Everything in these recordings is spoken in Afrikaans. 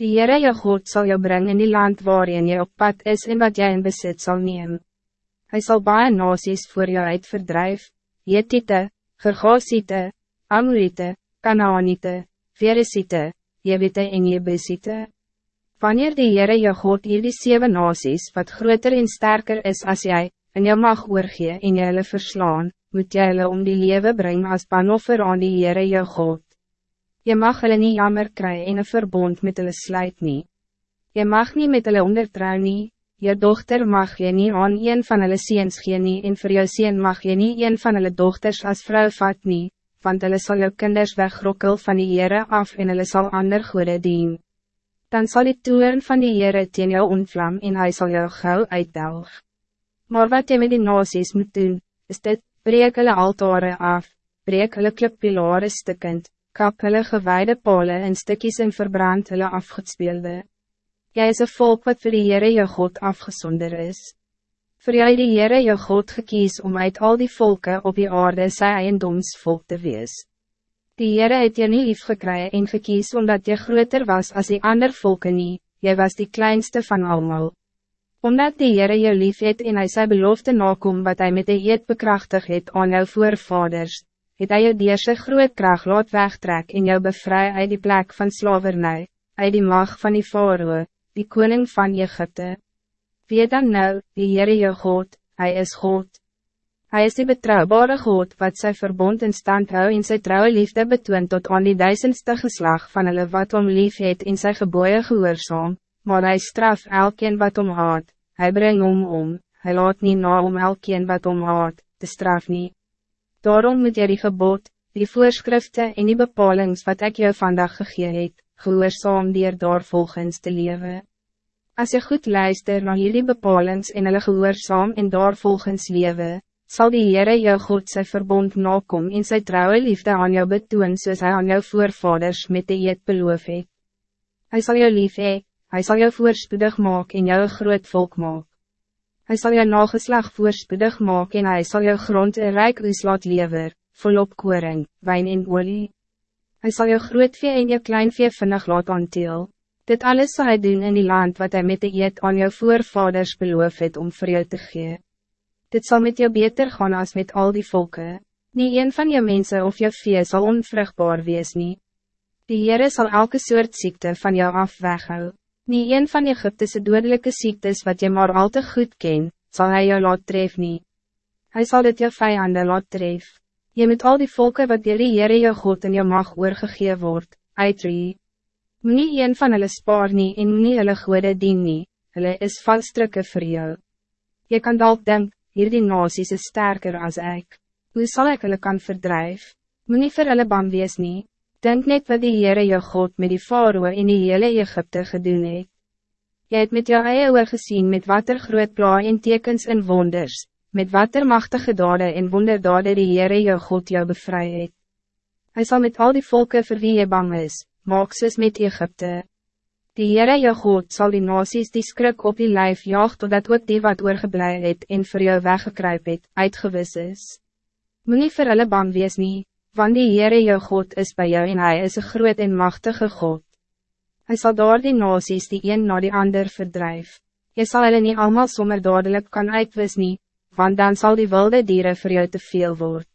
Die Heere jou God zal jou brengen in die land waarin je op pad is en wat jij in bezit zal nemen. Hij zal baie nasies voor jou uit verdrijf, Jetite, Gergosite, Amorite, Kanaanite, Veresite, Jebite en Jebusite. Wanneer die Heere jou God hier die zeven nasies wat groter en sterker is als jij, en jou mag oorgee en jy hulle verslaan, moet jy hulle om die leven brengen als panoffer aan die Heere jou God. Je mag hulle nie jammer kry en een verbond met hulle sluit nie. Je mag niet met hulle ondertrou nie, je dochter mag je niet aan een van hulle seens gee nie en vir jou seen mag je niet een van hulle dochters als vrouw vat nie, want hulle sal jou kinders wegrokkel van die Heere af en hulle sal ander goede dien. Dan zal die toeren van die Heere teen jou ontvlam en hij zal jou gauw uitdelg. Maar wat je met die nasies moet doen, is dit, breek hulle altare af, breek hulle klippilare stikkend, kap hulle gewaarde pole en stukjes en verbrand hulle afgespeelde. Jy is een volk wat vir die Heere jou God afgezonder is. Voor jou die Heere jou God gekies om uit al die volken op die aarde sy eiendomsvolk te wees. Die Heere het jy nie lief gekry en gekies omdat jy groter was als die ander volken nie, jy was die kleinste van allemaal. Omdat die Heere jou lief het en hy sy belofte nakom wat hij met die eed bekrachtig het aan jou voorvaders, het hy jou deerse groot kracht laat wegtrek en jou bevry uit die plek van slavernij, uit die mag van die faroe, die koning van Egypte. Weet dan nou, die Heere jou God, hij is God. Hij is die betrouwbare God wat zijn verbond in stand hou en sy trouwe liefde betoont tot aan die duizendste geslag van hulle wat om lief het en sy geboeie gehoorzaam, maar hij straf elkeen wat om haat, hij brengt om om, hij laat niet na om elkeen wat om haat, te straf niet. Daarom moet jy die gebod, die voorschriften en die bepalings wat ik jou vandaag gegee het, gehoorzaam dier daar volgens te leven. Als je goed luister naar jullie bepalings en hulle gehoorzaam en daar volgens leven, zal die Heere jou God sy verbond nakom en sy trouwe liefde aan jou betoon soos hy aan jou voorvaders met die eed beloof het. Hy sal jou lief hee, hy sal jou voorspoedig maak en jou een groot volk maak. Hij zal je nageslag voorspoedig maken en hij zal je grond een rijk oes laat lever, volop koring, wijn en olie. Hij zal je groot vee en je klein vee vinnig laat aanteel. Dit alles zal hij doen in die land wat hij met de eet aan jou voorvaders beloof het om voor jou te geven. Dit zal met jou beter gaan als met al die volken. Niet een van je mensen of je vee zal onvruchtbaar wees nie. Die Heere zal elke soort ziekte van jou af weghou. Niet een van Egyptische dodelijke ziektes wat je maar al te goed ken, zal hij jou laat tref nie. Hij zal dit jou vijanden laat tref. Je moet al die volken wat die Heere jou God in jou mag oorgegee word, uitrie. Nie een van hulle spaar nie en nie hulle goede dien nie, hulle is valstrikke vir jou. Je kan dalk denk, hier die nasies is sterker als ik. Hoe zal ik hulle kan verdrijf? Moet nie vir hulle bang wees nie. Denk net wat die Heere jou God met die Faroe in die hele Egypte gedoen het. Jy het met jou eie oor gesien met wat er groot pla en tekens en wonders, met wat er machtige dade en wonderdade die Heere jou God jou bevry het. Hy sal met al die volken vir wie jy bang is, maak soos met Egypte. Die Heere jou God zal die nasies die skrik op die lijf jaag totdat ook die wat oorgeblij het en voor jou weggekruip het, uitgewis is. Moet nie vir hulle bang wees nie, want die Heere jou God is bij jou en hij is een groot en machtige God. Hij zal door die nasies die een na die ander verdrijf. Je zal hulle nie allemaal sommer dadelijk kan uitwis nie, want dan zal die wilde dieren voor jou te veel worden.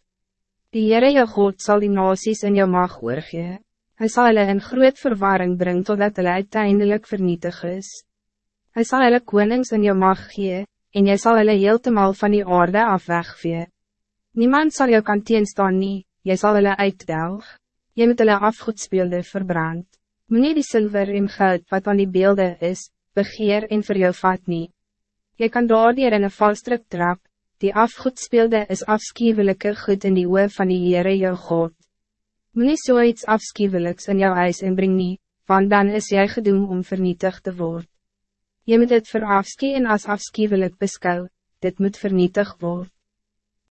Die Heere jou God zal die nasies in jou mag oorgee. Hij zal hulle in groot verwarring brengen totdat hulle uiteindelijk vernietig is. Hij zal hulle konings in jou mag gee, en jy sal hulle heeltemal van die aarde af wegvee. Niemand zal jou kan teenstaan nie, jy sal hulle uitdelg, jy moet hulle afgoedspeelde verbrand. Meneer die zilver en goud wat aan die beelden is, begeer en vir jou vat nie. Jy kan daardier in een valstrik trap, die afgoedspeelde is afskiewelike goed in die oor van die Heere jou God. Meneer so iets afskieweliks in jou huis inbring nie, want dan is jy gedoem om vernietigd te worden. Je moet het voor afskie en als afskiewelik beskou, dit moet vernietigd worden.